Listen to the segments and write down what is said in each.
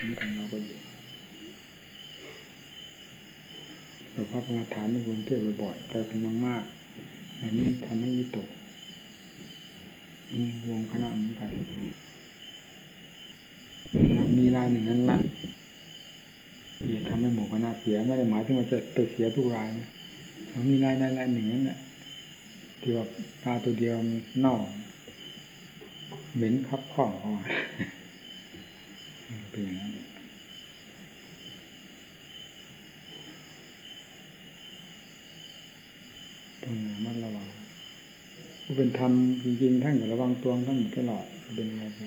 นี่ทำเราก็อยู่เราพระกรรมฐานในกรุงเทพบ่อยๆแต่เป็นมากๆอันนี้ทำให้วิตกวงคณะเหมือนกันมีรายหนึ่งนั้นละที่ทำให้หมู่คณะเสียไม่ได้หมายถึงว่าจะไปเสียทุกรายนะมีรายใดรายหนึ่งนั้นแหละที่ว่าปลาตัวเดียวเน่าเหม็นคับข้องออ เป็นอย่างนั้นต้องมัดระวังผู้เป็นธรรมจริงๆท่านอยู่ระวังตัวท่านอยู่ตลอดเป็นอะไรไป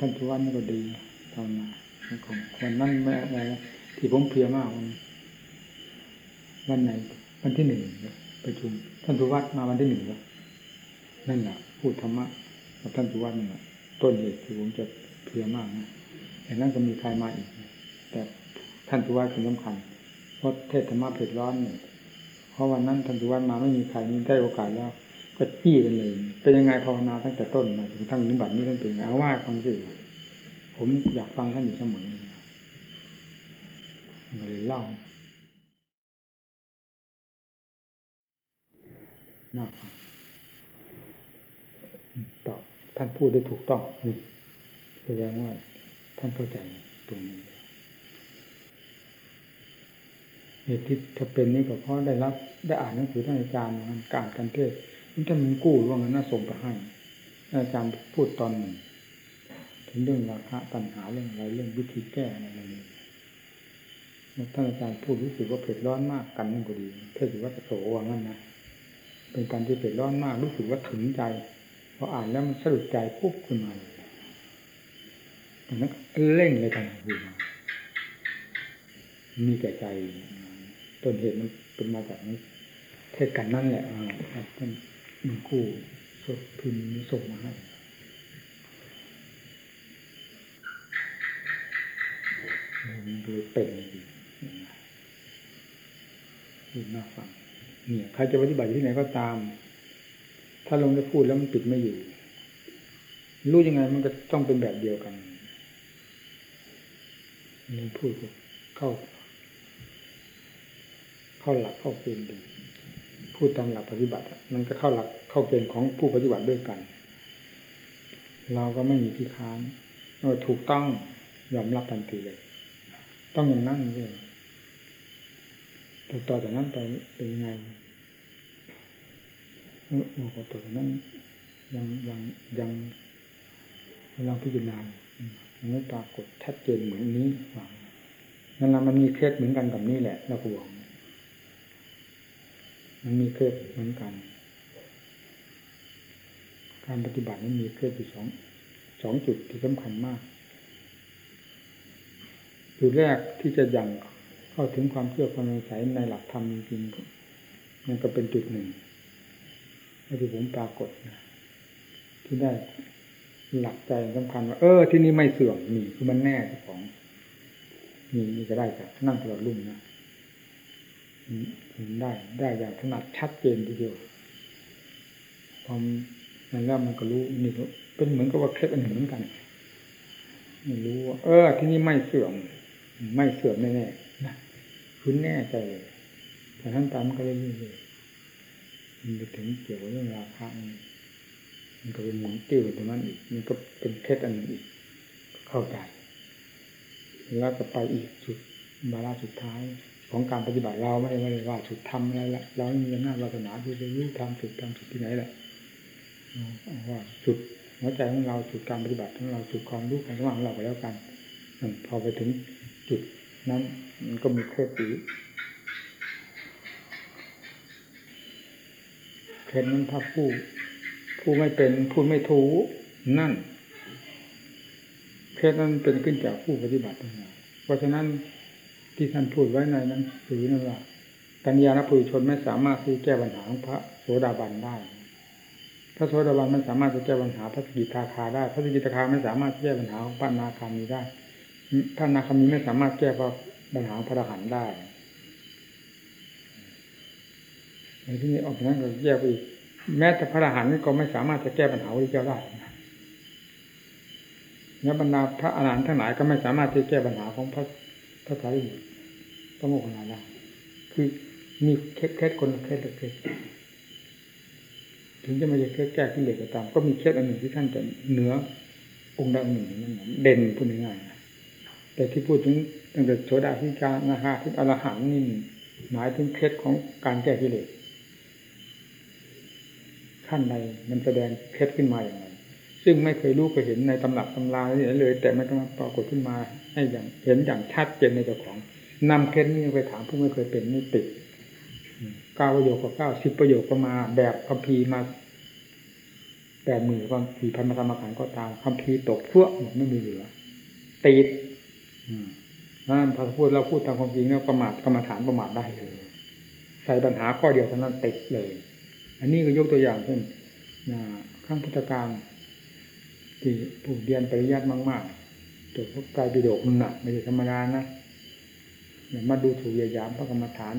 ท่านทุกวันนี่ก็ดีตอนนั้นของวันนั้นไม่อะไรที่ผมเพลียมากวันวันไหนวันที่หนึ่งประชุมท่านสุวัตมาวันที่หนึ่งแล้วนั่นแหละพูดธรรมะกับท่านสุวัตนั่นแหละต้นเหตุที่ผมจะเพลียมากนะ แต่นั้นก็มีใครมาอีก แต่ท่านสุวัตเป็นสำคัญ เพราะเทศธรรมะเผ็ดร้อนเนี่ยเพราะวันนั้นท่านสุวัตมาไม่มีใครนี้ได้โอกาสแล้ว ก็จี้กันเลย เป็นยังไงภาวนาตั้งแต่ต้นมาถึงทั้งนิบัตินี้ท่านเป็นเอาว่าฟังสิผมอยากฟังท่านอยู่เสมอเลยเล่าน่าฟังตอบท่านพูดได้ถูกต้องแสดงว่า ท่านเข้าใจตรงนี้เหตุที่ถ้าเป็นนี้ก็เพราะได้รับ ได้อ่านหนังสือท่านอาจารย์มันการกันเทศมันจะมีกู้ร่วงนั้นน่าส่งไปให้อาจารย์พูดตอนหนึ่งถึงเรื่องราคาปัญหาเรื่องอะไรเรื่องวิธีแก้อะไรนี้ท่านอาจารย์พูดรู้สึกว่าเผ็ดร้อนมากกันนั่นก็ดีเทศว่าโสว่างั้นนะเป็นการที่เผ็ดร้อนมากรู้สึกว่าถึงใจพออ่านแล้วมันสะดุดใจปุ๊บขึ้นมา นนั้นเร่งเลยกันคือมีแก่ใจต้นเหตุมันเป็นมาจากนี้เทศกันนั่นแหละท่านมีคู่สดพิมพ์ส่งมาให้มันเลยเป็นดีดน่าฟังเนี่ยใครจะปฏิบัติที่ไหนก็ตาม ถ้าลงได้พูดแล้วมันปิดไม่อยู่ รู้ยังไงมันก็ต้องเป็นแบบเดียวกัน มันพูดเข้า เข้าหลักเข้าเกณฑ์ดีพูดตามหลักปฏิบัติมันก็เข้าหลักเข้าเกณฑ์ของผู้ปฏิบัติด้วยกันเราก็ไม่มีที่ค้านถูกต้องยอมรับทันทีเลย ต้องอย่างนั้นเลยต่อจากนั้นไปเป็นยังไงโอ้โหต่อจากนั้นยังยังยังเราพิจารณา ไม่ปรากฏชัดเจนเหมือนนี้ว่านั่นแหละมันมีเคล็ดเหมือนกันกับนี่แหละเราก็บอกมันมีเคล็ดเหมือนกัน การปฏิบัตินั้นมีเคล็ดอยู่สองสองจุดที่สำคัญมาก จุดแรกที่จะยังเข้าถึงความเชื่อความใสในหลักธรรมจริงๆมันก็เป็นจุดหนึ่งที่ผมปรากฏนะที่ได้ หลักใจสำคัญว่าเออที่นี่ไม่เสื่อมนี่คือมันแน่ของนี่นี่ก็ได้จากนั่งตลอดรุ่งนะได้ได้อย่างถนัดชัดเจนทีเดียวพอมันแล้วมันก็รู้นี่เป็นเหมือนกับว่าเคล็ดอันหนึ่งเหมือนกันไม่รู้ว่าเออ ที่นี่ไม่เสื่อม ไม่เสื่อมแน่ๆนะคือแน่ใจเลยแต่ท่านตามก็เลยเลยมันไปถึงเกี่ยวกับเรื่องราคานี้ มันก็เป็นหมุนติ้วตรงนั้นอีกมันก็เป็นเคล็ดอันหนึ่งอีก เข้าใจ แล้วก็ไปอีกจุดบาระสุดท้ายของการปฏิบัติเราไม่ได้ไม่ได้ว่าสุดทำอะไรละเราไม่มีหน้าวาสนาที่จะรู้ทำสุดทำสุดที่ไหนแหละว่าสุดหัวใจของเราสุดการปฏิบัติของเราสุดความรู้ความสมของเราไปแล้วกันพอไปถึงจุดนั้นมันก็มีเคล็ดอีกเคล็ดนั้นถ้าผู้ ผู้ไม่เป็นผู้ไม่ถูนั่นเคล็ดนั้นเป็นขึ้นจากผู้ปฏิบัติเพราะฉะนั้นที่ท่านพูดไว้ในนั้นหรือนั่นว่ากัญญาณปุถุชนไม่สามารถที่แก้ปัญหาของพระโสดาบันได้ พระโสดาบันไม่สามารถจะแก้ปัญหาพระสกิทาคาได้ พระสกิทาคาไม่สามารถแก้ปัญหาของพระนาคามีได้พระนาคามีไม่สามารถแก้ปัญหาพระอรหันต์ได้ในที่นี้ออกจากนั้นก็แยกไปอีก แม้แต่พระอรหันต์ก็ไม่สามารถจะแก้ปัญหาพระเจ้าได้และบรรดาพระอรหันต์ทั้งหลายก็ไม่สามารถที่จะแก้ปัญหาของพระพระสารีบุตรพระโมคคัลลาได้คือมีเคล็ดเคล็ดคนเคล็ดละเคล็ดถึงจะไม่ใช่เคล็ดแก้กิเลสก็ตาม ก็มีเคล็ดอันหนึ่งที่ท่านจะเหนือองค์ใดองค์หนึ่งนั่นเด่นพูดง่ายๆแต่ที่พูดถึงตั้งแต่โสดาพิการนาคาถึงอรหันต์นี่หมายถึงเคล็ดของการแก้กิเลส ขั้นใดมันแสดงเคล็ดขึ้นมาอย่างไรซึ่งไม่เคยรู้เคยเห็นในตำรับตำราอะไรเลย แต่ไม่ต้องปรากฏขึ้นมาให้อย่างเห็นอย่างชัดเจนในเจ้าของนำเคล็ดนี้ไปถามผู้ไม่เคยเป็นนี่ติดเก้าประโยคก็เก้าสิบประโยคก็มา แบบคัมภีร์มาแปดหมื่นก็สี่พันมาธรรมขันก็ตามคัมภีร์ตกพวกหมดไม่มีเหลือติดนั่นพอพูดเราพูดตามความจริงแล้วประมาทกรรมฐานประมาทได้เลยใส่ปัญหาข้อเดียวเท่านั้นติดเลย อันนี้ก็ยกตัวอย่างเช่นข้างพุทธการที่ผู้เรียนปริยัติมากๆตัวพวกกายปิฎกมันหนักไม่ใช่ธรรมดานะอย่ามาดูถูกเหยียดหยามพระกรรมฐาน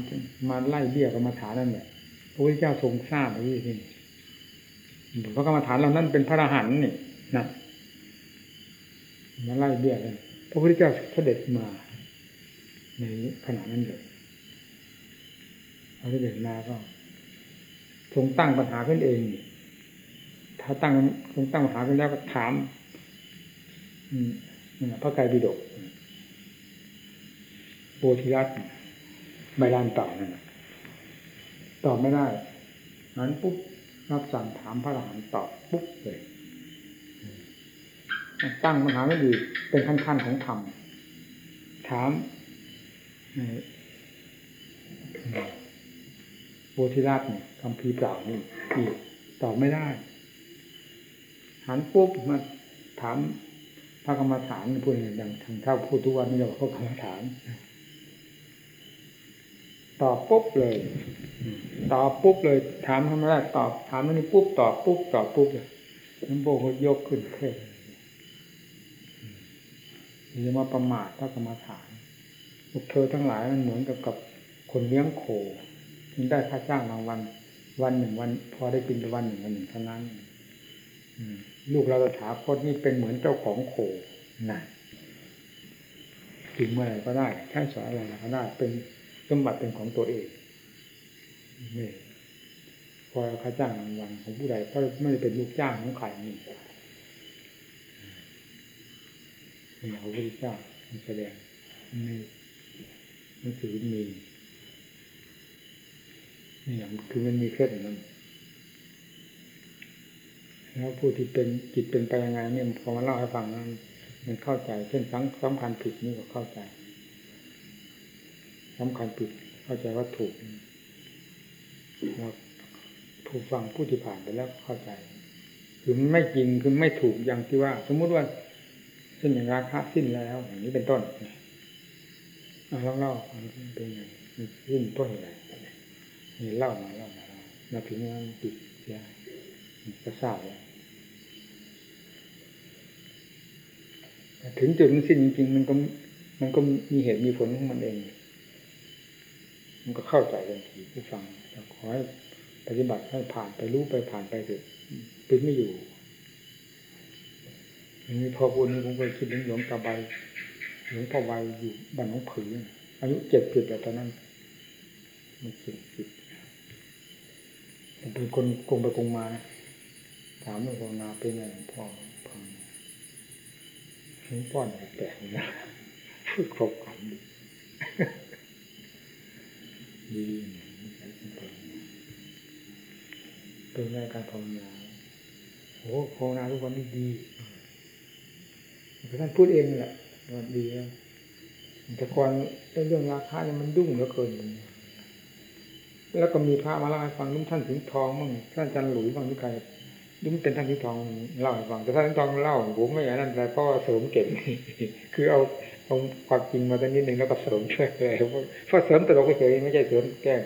มาไล่เบี้ยกรรมฐานนั่นแหละพระพุทธเจ้าทรงทราบไว้ที่นี่พระกรรมฐานเรานั่นเป็นพระอรหันต์นี่นะมาไล่เบี้ยกันพระพุทธเจ้าเสด็จมา ในขณะนั้นเลยพระเสด็จมาก็ ทรงตั้งปัญหาขึ้นเอง ถ้าตั้งทรงตั้งปัญหาขึ้นแล้วก็ถามพระไกรปิฎกโบธิรัตใบลานตอบนั่นตอบไม่ได้นั้นปุ๊บรับสั่งถามพระอรหันต์ตอบปุ๊บเลยตั้งปัญหาไม่ดีเป็นขั้นๆของธรรมถาม โบธิรัตเนี่ยคำพีเปล่านี่อีกตอบไม่ได้ หันปุ๊บมาถามพระกรรมฐานพูดอย่างทางเท่าพูดทุกวันนี่เราบอกกรรมฐานตอบปุ๊บเลยตอบปุ๊บเลย ถามทำไมได้ตอบ ถามนี่ปุ๊บตอบปุ๊บตอบปุ๊บเลยน้ำโบกยกขึ้นเทศอย่ามาประมาทพระกรรมฐานพวกเธอทั้งหลายมันเหมือนกับกับคนเลี้ยงโค ได้ค่าจ้างรางวัลวันหนึ่งวัน พอได้กินวันหนึ่งวันหนึ่งเท่านั้นลูกเราถาคตนี่เป็นเหมือนเจ้าของโคนะกินเมื่อไหร่ก็ได้ใช้สอยอะไรก็ได้เป็นสมบัติเป็นของตัวเองนี่พอค่าจ้างรางวัลของผู้ใดก็ไม่ได้เป็นลูกจ้างของใครนี่นี่พระพุทธเจ้าแสดงในหนังสือมี อย่างคือมันมีเคล็ดอย่างนั้นแล้วผู้ที่เป็นจิตเป็นไปยังไงเนี่ยพอมาเล่าให้ฟังนั้นมันเข้าใจ เช่นสังสำคัญผิดนี่ก็เข้าใจสำคัญผิดเข้าใจว่าถูกแล้วผู้ฟังผู้ที่ผ่านไปแล้วเข้าใจ คือไม่จริงคือไม่ถูกอย่างที่ว่า สมมุติว่าเช่นอย่างราคาสิ้นแล้ว อย่างนี้เป็นต้นเอาเล่าเล่าเป็นไงสิ้นต้นอะไร นี่เล่ามาเล่ามามาถึงนั้นติดเสียก็ทราแล้วถึงจุดมันสิ้นจริงๆมันก็มันก็มีเหตุมีผลของมันเอง มันก็เข้าใจทันทีผู้ฟังแต่ขอให้ปฏิบัติให้ผ่านไปรู้ไปผ่านไปเถอะป็นไม่อยู่มีพอพูดนี้ผมเคยคิดถึงหลวงตาใบหลวงพ่อใบอยู่บ้านน้องผืออายุเจ็ดสิบแล้วตอนนั้นมันเจ็ดสิบ เป็นคนกงไปกงมานะถามว่าภาวนาเป็นไงหลวงพ่อฟังหลวงพ่อเนี่ยแปลกนะพูดครบคำดีดีเป็นไงการภาวนาโอ้ภาวนาทุกวันนี้ดีท่านพูดเองแหละว่าดีแล้วแต่ก่อนเรื่องราคาเนี่ยมันดุ้งเหลือเกิน แล้วก็มีพระมาเล่าให้ฟังนุ่มท่านถึงทองมั่งท่านจันหลุยบ้างทุกใครนุ่มเป็นท่านถึงทองเล่าให้ฟังแต่ท่านถึงทองเล่าผมไม่อย่างนั้นแต่เพราะเสริมเก่งคือเอาเอาความจริงมาตั้งนิดหนึ่งแล้วก็เสริมช่วยเลยเพราะเสริมตลกเฉยไม่ใช่เสริมแกล้ง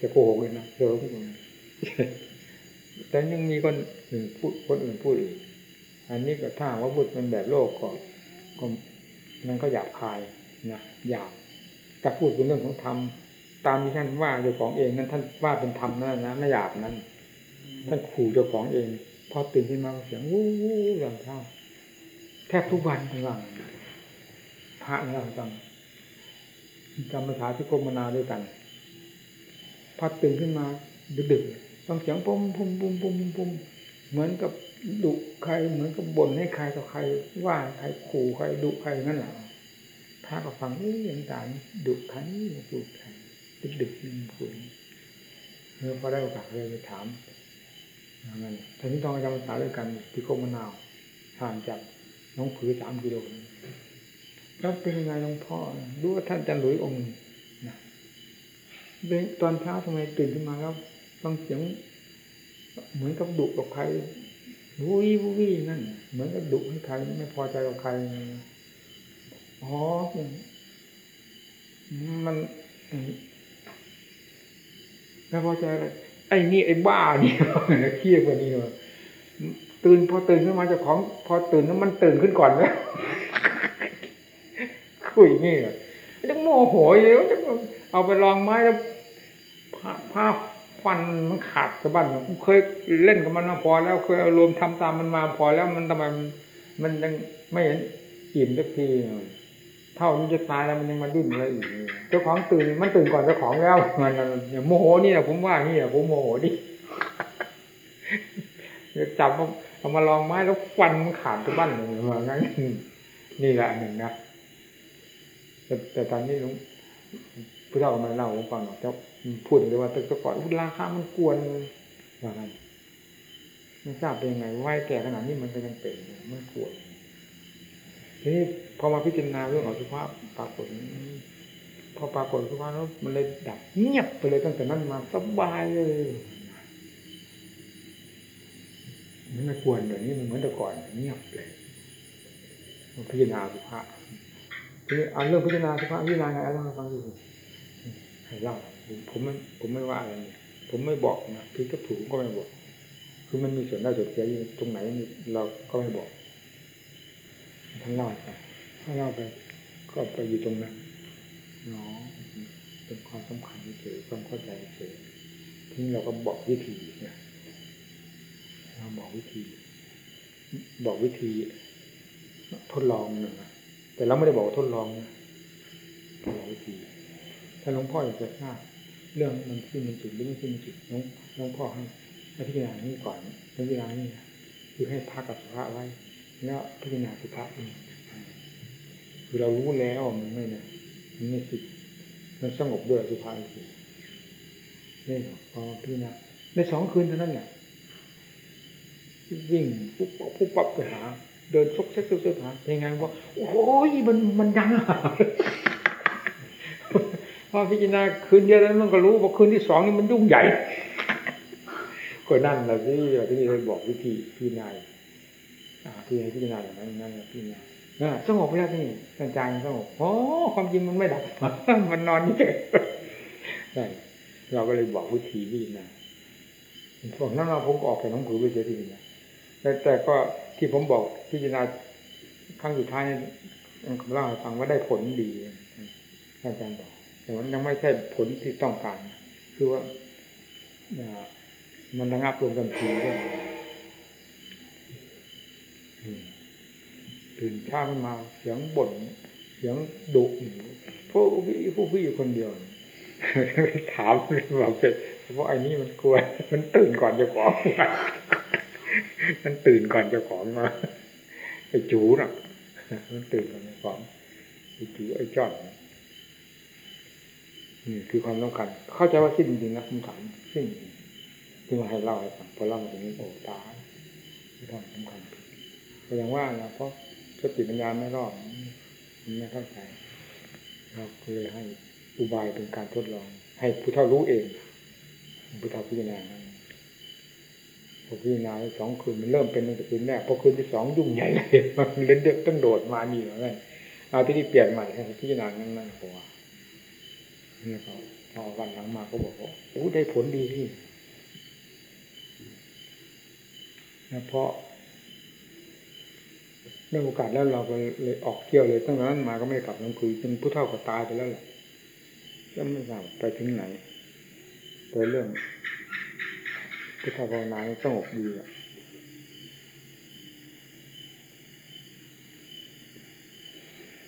จะโกหกเลยนะเสริมแต่ยังมีคนอื่นพูดคนอื่นพูดอีกอันนี้ก็ถ้าว่าพูดเป็นแบบโลกก็ก็มันก็หยาบคายนะหยาบแต่พูดเป็นเรื่องของธรรม ตามที่ท่านว่าเจ้าของเองนั้นท่านว่าเป็นธรรมนั่นนะไม่หยาบนั้นท่านขู่เจ้าของเองพอตื่นขึ้นมาเสียงวู้วู้อย่างเท่าแทบทุกวันทั้งวันพระเราจำจำภาษาที่กรมนาด้วยกันพอตื่นขึ้นมาดึกๆต้องเสียงปุ่มปุ่มปุ่มปุ่มปุ่มเหมือนกับดุใครเหมือนกับบ่นให้ใครต่อใครว่าใครขู่ใครดุใครนั่นแหละพระก็ฟังเอ้ยยังต่างดุใครดุใคริดดึกๆพูดเมื่อพอได้โอกาสเลยไปถามนั่นท่านที่ต้องจำภาษาด้วยกันที่โคมะนาวห่างจากน้องผือสามกิโลแล้วเป็นยังไงหลวงพ่อรู้ว่าท่านจันหลุยองค์นะตอนเช้าทำไมตื่นขึ้นมาแล้วฟังเสียง เหมือนกับดุกับใครวุ้ยวุ้ยนั่น เหมือนกับดุให้ใครไม่พอใจกับใครอ๋อมัน ไม่พอใจอะไรไอ้นี่ไอ้บ้านี่เครียดกว่านี้เลยตื่นพอตื่นขึ้นมาจ้าของ พอตื่นแล้วมันตื่นขึ้นก่อนแล้วคุยงี้เหรอจะโมโหเยอะจะเอาไปลองไม้แล้วผ้าผ้าฟันมันขาดสะบั้นเคยเล่นกับมันมาพอแล้วเคยเอารวมทำตามมันมาพอแล้วมันทำไมมันยังไม่เห็นอิ่มสักทีเเท่านี้จะตายแล้วมันยังมาดิ้นอะไรอีกเจ้าของตื่นมันตื่นก่อนเจ้าของแล้วมันโมโหนี่แหละผมว่านี่แหละผมโมโหดิจับเอามาลองไม้แล้วฟันมันขาดสะบั้นเลยว่างั้นนี่แหละหนึ่งนะแต่แต่ตอนนี้ลุงผู้เฒ่ามาเล่าผมฟังเจ้าพูดเลยว่าแต่ก่อนราคามันกวนว่างั้นไม่ทราบเป็นยังไงไหวแก่ขนาดนี้มันก็ยังเป็นมันกวน ทีนี้พอมาพิจารณาเรื่องอสุภาพปรากฏพอปรากฏสุภาพแล้วมันเลยดับเงียบไปเลยตั้งแต่นั้นมาสบายเลยมันไม่กวนแบบนี้มันเหมือนแต่ก่อนเงียบเลยพิจารณาสุภาพทีนี้เอาเรื่องพิจารณาสุภาพพิจารณาไงเล่าให้ฟังดูให้เล่าผมไม่ผมไม่ว่าอะไรเนี่ยผมไม่บอกนะคือก็ถูกก็ไม่บอก คือมันมีส่วนได้ส่วนเสียอยู่ตรงไหนเราก็ไม่บอก ท่านเล่าไปถ้าเล่าไปก็ไปอยู่ตรงนั้นเนาะเป็นความสำคัญเฉยความเข้าใจเฉยทีนี้เราก็บอกวิธีเนี่ยเราบอกวิธี บอกวิธี ทดลองหนึ่งแต่เราไม่ได้บอกทดลองนะบอกวิธีถ้าหลวงพ่ออยากจะทราบเรื่องมันขึ้นมันจุดหรือไม่ขึ้นมันจุดน้องน้องพ่อให้พิจารณานี่ก่อนพิจารณานี่คือให้พักกับสุภาพไว้ แล้วพิจารณาสุภาพนี่คือเรารู้แล้วมันไม่เนี่ยมันไม่สิมันสงบด้วยสุภาพคือนี่พอพิจารณาในสองคืนเท่านั้นเนี่ยวิ่งปุ๊บปั๊บปุ๊บปั๊บไปหา เดินซกเซ็กซกเซ็กหาเป็นไงว่าโอ้ยมันมันยังอะพอพิจารณาคืนเดียวแล้วมันก็รู้ว่าคืนที่สองนี่มันยุ่งใหญ่ก็นั่นแหละที่ที่เราบอกวิธีพิจารณา ที่ให้พิจารณาอย่างนั้นนั่นแหละพิจารณาสงบแล้วที่นี่ใจสงบโอ้ความจริงมันไม่ดับมันนอนนี่เฉยใช่เราก็เลยบอกวิธีพิจารณาพวกนั้นเราผมออกไปน้องผือไปเสียทีนะแต่แต่ก็ที่ผมบอกพิจารณาครั้งสุดท้ายนี่เล่าให้ฟังว่าได้ผลดีอาจารย์บอกแต่มันยังไม่ใช่ผลที่ต้องการ คือว่ามันระงับลงทันทีด้วย ตื่นเช้าขึ้นมาเสียงบ่นเสียงดุผู้พี่ผู้พี่อยู่คนเดียวถามบอกเสร็จเพราะไอ้นี่มันกลัว มันตื่นก่อนจ้าของมันตื่นก่อนจ้าของมาไอ้จูน่ะ มันตื่นก่อนจ้าของไอ้จูไอ้จอดนี่คือความต้องการเข้าใจว่าสิ้นจริงนะคำถามสิ้นที่มาให้เล่าให้ฟังพอเล่ามาถึงนี้โอ้ตายไม่ต้องสำคัญก็อย่างว่านะเพราะ สติปัญญาไม่รอดไม่เข้าใจเราเลยให้อุบายเป็นการทดลอง ให้ผู้เฒ่ารู้เองผู้เฒ่าพิจารณาพอพิจารณาสองคืนมันเริ่มเป็นตั้งแต่คืนแรกพอคืนที่สองยุ่งใหญ่เลยมันเล่นเดือดต้องโดดมานี่แล้วไงเอาที่นี่เปลี่ยนใหม่ให้พิจารณานั่นนั่นหัวนี่เขาพอวันหลังมาเขาบอกว่าโอ้ได้ผลดีที่เพราะ ได้โอกาสแล้วเราก็เลยออกเที่ยวเลยตั้งแต่นั้นมาก็ไม่กลับลงคุยจนผู้เฒ่าก็ตายไปแล้วแหละแล้วไม่ทราบไปถึงไหนแต่เรื่องพุทธภาวนาสงบดีอะ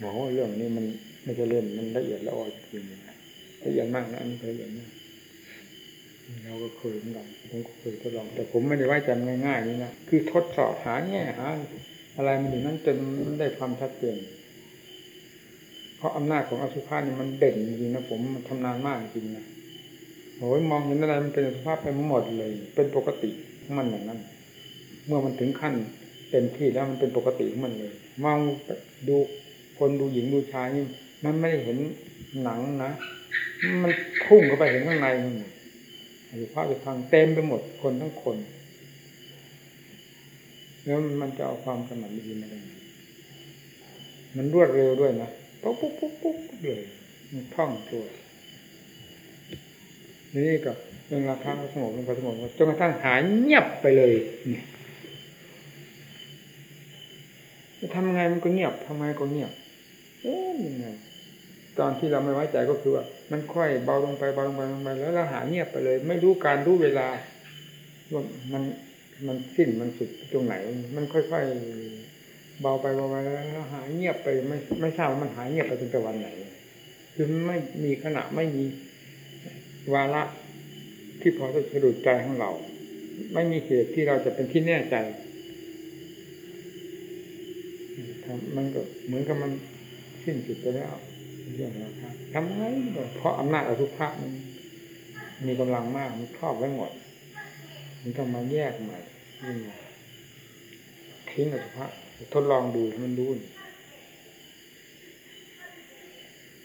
บอกว่าเรื่องนี้มันไม่ใช่เล่นมันละเอียดละออจริงๆละเอียดมากนะอันนี้ละเอียดมากเราก็เคยเหมือนกันผมก็เคยทดลอง แต่ผมไม่ได้ไว้ใจง่ายๆนี่นะคือทดสอบหาแง่หา อะไรมันอยู่นั้นจนมันได้ความชัดเจนเพราะอำนาจของอสุภะนี่มันเด่นจริงนะผมมันทำนานมากจริงนะโอ้ยมองเห็นอะไรมันเป็นอสุภะไปหมดเลย เป็นปกติของมันอย่างนั้น เมื่อมันถึงขั้นเต็มที่แล้วมันเป็นปกติของมันเลยมองดูคนดูหญิงดูชายนี่มันไม่ได้เห็นหนังนะมันพุ่งเข้าไปเห็นข้างในมันอสุภะจะทางเต็มไปหมดคนทั้งคน แล้วมันจะเอาความสมัครดีมาได้ไงมันรวดเร็วด้วยนะปุ๊บปุ๊บปุ๊บปุ๊บเลยมันท่องตัวนี่ก็เรื่องราคาสงบลงไปสงบจนกระทั่งหายเงียบไปเลยเนี่ยจะทำไงมันก็เงียบทำไงก็เงียบ เอ๊ะยังไงตอนที่เราไม่ไว้ใจก็คือว่า มันค่อยเบาลงไปเบาลงไปลงไปแล้วเราหายเงียบไปเลย ไม่รู้การรู้เวลาว่ามัน มันสิ้นมันสุดตรงไหน มันค่อยๆเบาไปเบาไปแล้วหายเงียบไปไม่ไม่ทราบว่ามันหายเงียบไปจนแต่วันไหน คือไม่มีขณะไม่มีวาระที่พอจะสะดุดใจของเรา ไม่มีเหตุที่เราจะเป็นที่แน่ใจมันก็เหมือนกับมันสิ้นสุดไปแล้วเรื่องราคาทำไงก็เพราะอำนาจอสุภะมันมีกำลังมากมันครอบไว้หมด มันต้องมาแยกใหม่ทิ้งอสุภะทดลองดูมันดู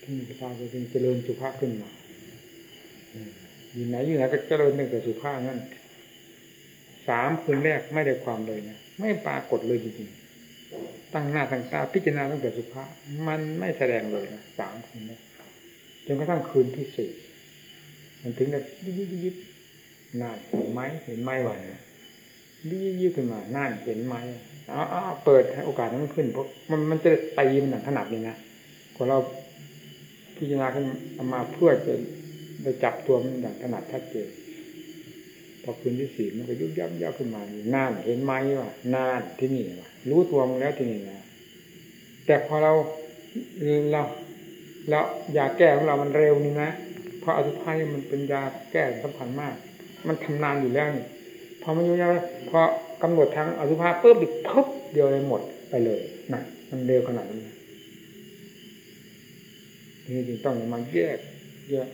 ที่มีตาจะเป็นเจริญสุภาพขึ้นมาอยู่ไหนอยู่ไหนก็เจริญตั้งแต่สุภาพนั่นสามคืนแรกไม่ได้ความเลยนะไม่ปรากฏเลยจริงๆตั้งหน้าตั้งตาพิจารณาตั้งแต่สุภาพมันไม่แสดงเลยนะสามคืนแรกจนกระทั่งคืนที่สี่มันถึงกับยิบยิบ น่าเห็นไหมเห็นไหมวะเนี่ยยิบยิบขึ้นมาน่าเห็นไหมอ๋อเปิดโอกาสให้มันขึ้นเพราะมันมันจะตีมันหนักขนาดนี้นะพอเราพิจารณาขึ้นมาเพื่อจะไปจับตัวมันอย่างถนัดชัดเจนพอคืนที่สี่มันก็ยุบยับยับขึ้นมาน่านเห็นไหมว่านานที่นี่ว่ะรู้ตัวมันแล้วที่นี่นะแต่พอเราเราเรายาแก้ของเรามันเร็วนี่นะเพราะอสุภะมันเป็นยาแก้สำคัญมาก มันทำนานอยู่แล้วนี่พอมันยุ่ยากพอกำหนดทางอสุภะปุ๊บอีกทุบเดียวเลยหมดไปเลยนะมันเร็วขนาดนี้นี่จึงต้องมาแยกแยก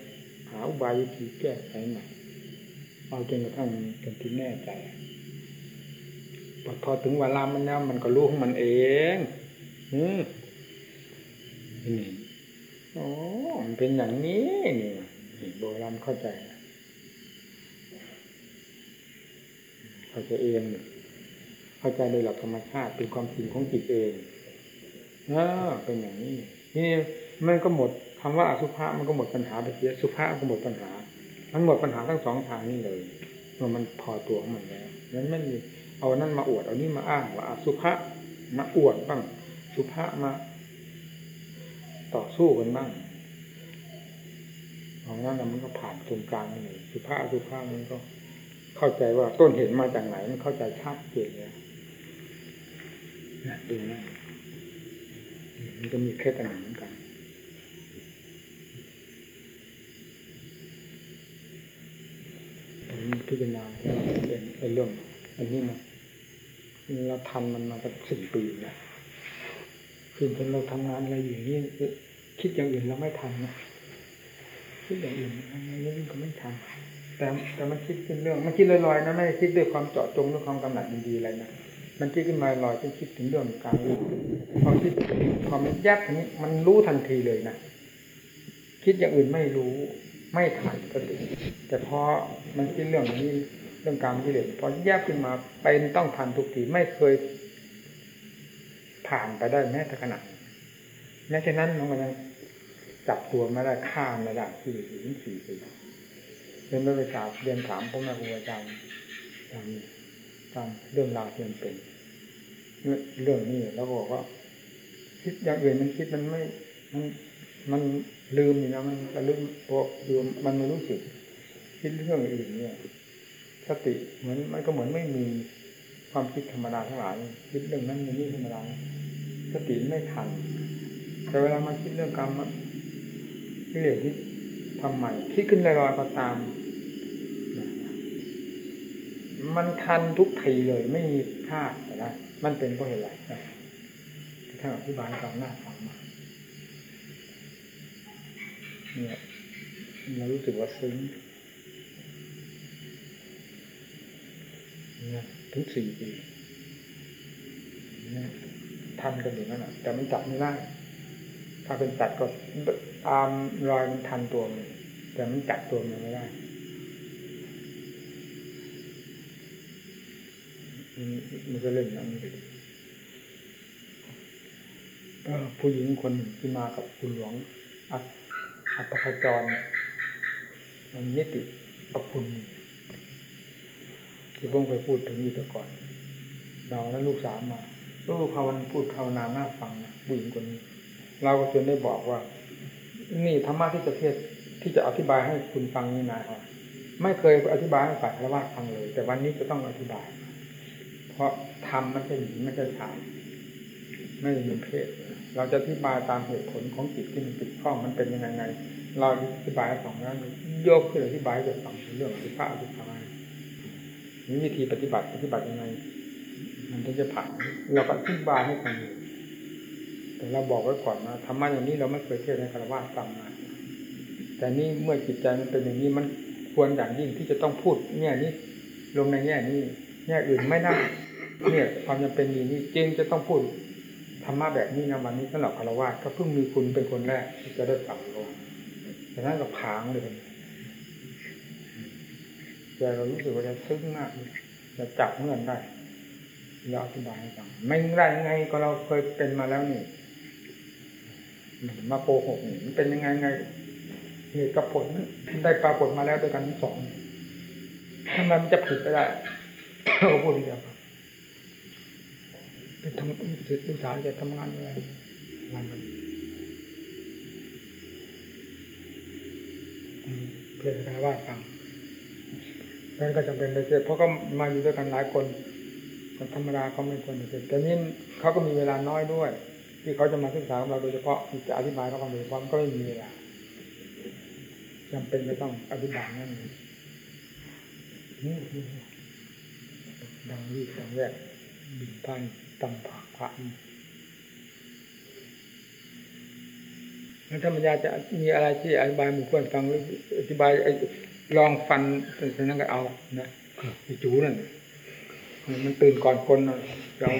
หาอุบายวิธีแก้ไขใหม่เอาจนกระทั่งเป็นที่แน่ใจพอถึงเวลามันแล้วมันก็รู้ของมันเอง อืมนี่โอ้มันเป็นอย่างนี้นี่โบราณเข้าใจ เข้าใจเอง เข้าใจโดยหลักธรรมชาติเป็นความจริงของจิตเองอ่าเป็นอย่างนี้ นี่มันก็หมดคำว่าอสุภะมันก็หมดปัญหาไปเสียสุภะก็หมดปัญหา มันหมดปัญหาทั้งสองทางนี่เลยเมื่อมันพอตัวของมันแล้วนั้นไม่มีเอานั่นมาอวดเอานี่มาอ้างว่าอสุภะมาอวดบ้าง สุภะมา ต่อสู้กันบ้างของนั้นมันก็ผ่านตรงกลางเลยสุภาพสุภาพมันก็ เข้าใจว่าต้นเหตุมาจากไหนมันเข้าใจชัดเจนเลยนะดูนะมันก็มีเคล็ดอันหนึ่งเหมือนกันพิจารณาเป็นเป็นเรื่องอันนี้นะเราทำมันมาตั้งสี่ปีแล้วคือเป็นเราทำงานอะไรอย่างนี้คิดอย่างอื่นเราไม่ทำนะคิดอย่างอื่นนี่ก็ไม่ทำ แต่แต่มันคิดเป็นเรื่องมันคิดลอยๆนะไม่คิดด้วยความเจาะจงด้วยความกำหนัดดีๆอะไรนะมันคิดขึ้นมาลอยจนคิดถึงเรื่องการรู้พอคิดพอมันแยบนี้มันรู้ทันทีเลยนะคิดอย่างอื่นไม่รู้ไม่ทันก็ดีแต่พอมันคิดเรื่องนี้เรื่องการกิเลสพอแยบขึ้นมาเป็นต้องทันทุกทีไม่เคย ผ่านไปได้แม้แต่ขนาดแม้ฉะนั้นมันยังจับตัวไม่ได้ฆ่าไม่ได้ที่ถึงสี่ปี เรียนไปสาวเรียนถามพ่อแม่ครูอาจารย์ตามตามเรื่องราวที่มันเป็นเรื่องนี้แล้วบอกว่า คิดอย่างอื่นมันคิดมันไม่ มันมันลืมอยู่นะมันระลึกพวกลืมมันไม่รู้สึก คิดเรื่องอื่นเนี่ยสติเหมือนมันก็เหมือนไม่มีความคิดธรรมดาทั้งหลายคิดเรื่องนั้นเรื่องนี้ธรรมดาสติไม่ทันแต่เวลามาคิดเรื่องกรรมอะกิเลสที่ทำใหม่คิดขึ้นลอยๆก็ตาม มันทันทุกทีเลยไม่มีพลาดแต่ละมันเป็นเพราะเหตุอะไรถ้าอธิบายตามหน้าฟังมาเนี่ยเรารู้สึกว่าซึ้งเนี่ยถึงสี่ปีเนี่ยทันกันอยู่นั่นแหะแต่มันจับไม่ได้ถ้าเป็นสัตว์ก็ตามรอยมันทันตัวมันแต่มันจับตัวมันไม่ได้ มันก็เล่นอย่างนี้ผู้หญิงคนหนึ่งที่มากับคุณหลวง อัดอัตภจรมันนิติประคุณที่ผมเคยพูดถึงอยู่แต่ก่อน เราและลูกสาวมาลูกภาวันพูดภาวนาหน้าฟังนะผู้หญิงคนนี้ เราก็จนได้บอกว่า นี่ธรรมะที่จะเทศที่จะอธิบายให้คุณฟังนี่นะครับไม่เคยอธิบายให้ฝ่ายละว่าฟังเลย แต่วันนี้จะต้องอธิบาย เพราะธรรมมันจะหญิงไม่ใช่ชายไม่มีเพศ เราจะอธิบายตามเหตุผลของจิตที่มันติดข้องมันเป็นยังไง เราอธิบายให้ฟังนั้นโยกขึ้นอธิบายให้ฟังเรื่องอธิภาอธิภานี่วิธีปฏิบัติปฏิบัติยังไง มันถึงจะผ่านเราก็อธิบายให้ฟังอยู่แต่เราบอกไว้ก่อนนะธรรมะอย่างนี้เราไม่เคยเทศในคารวะฟังมาแต่นี่เมื่อจิตใจมันเป็นอย่างนี้มันควรอย่างยิ่งที่จะต้องพูดเนี่ยนี้ลงในแง่นี้แง่อื่นไม่น่า เนี่ยความจำเป็นนี้นี่จึงจะต้องพูดธรรมะแบบนี้นะวันนี้สำหรับคารวะก็เพิ่งมีคุณเป็นคนแรกที่จะได้ฟังลงแต่นั้นก็ผางเลยใจเรารู้สึกว่าจะซึ้งมากจะจับเงื่อนได้เราอธิบายให้ฟังไม่ได้ยังไงก็เราเคยเป็นมาแล้วนี่มาโกหกนี่มันเป็นยังไงไงเหตุกับผลได้ปรากฏมาแล้วด้วยกันทั้งสองทำไมมันจะผิดไปได้เราพูดเดียว เป็นทำลูกสาวจะทำงานอะไรงานมันเพื่อนกันว่าฟังนั่นก็จำเป็นไปเสียเพราะก็มาอยู่ด้วยกันหลายคนคนธรรมดาเขาไม่ควรจะเป็นแต่นี่เขาก็มีเวลาน้อยด้วย ที่เขาจะมาศึกษาของเราโดยเฉพาะจะอธิบายเขาฟังโดยเฉพาะก็ไม่มีเวลาจำเป็นจะต้องอธิบายนั่นนี่ดังรีบดังแรกบินพัน ตำผักพระแล้วธรรมยาจะมีอะไรที่อธิบายหมู่เพื่อนฟังหรืออธิบายลองฟันแต่นั้นก็เอานะไอ้จูนั่นมันตื่นก่อนคนเรา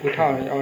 ผู้เท่าเอา